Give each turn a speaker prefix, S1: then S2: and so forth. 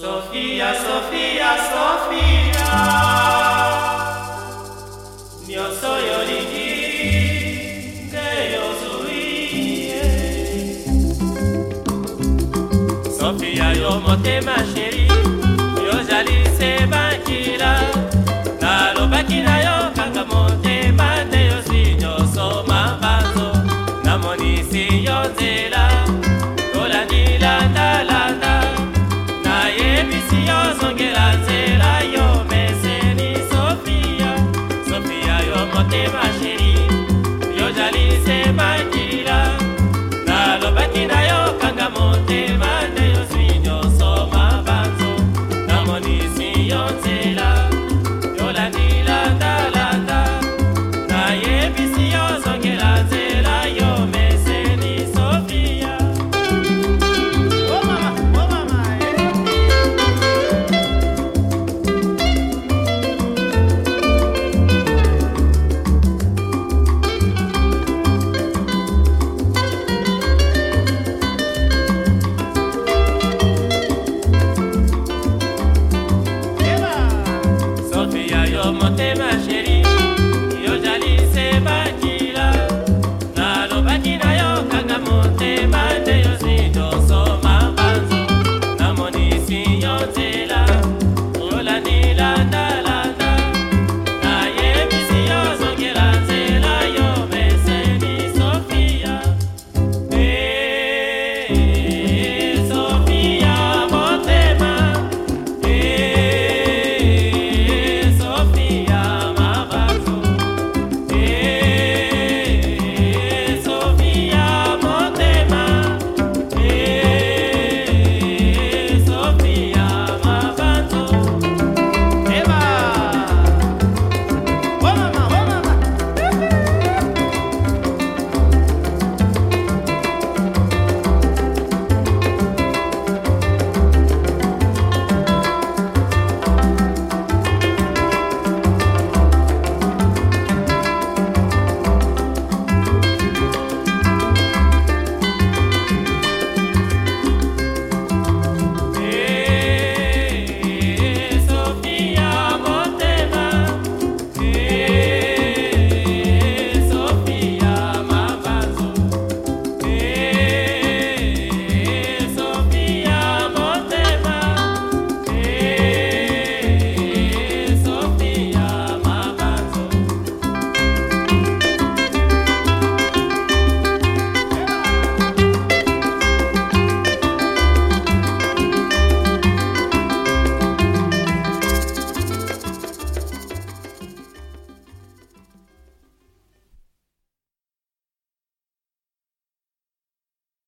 S1: Sofia, Sofia, Sofia. Nyonso yolingi nde yozwi Sofia yo motema sheri yoko te baseri yozali se baki Ei!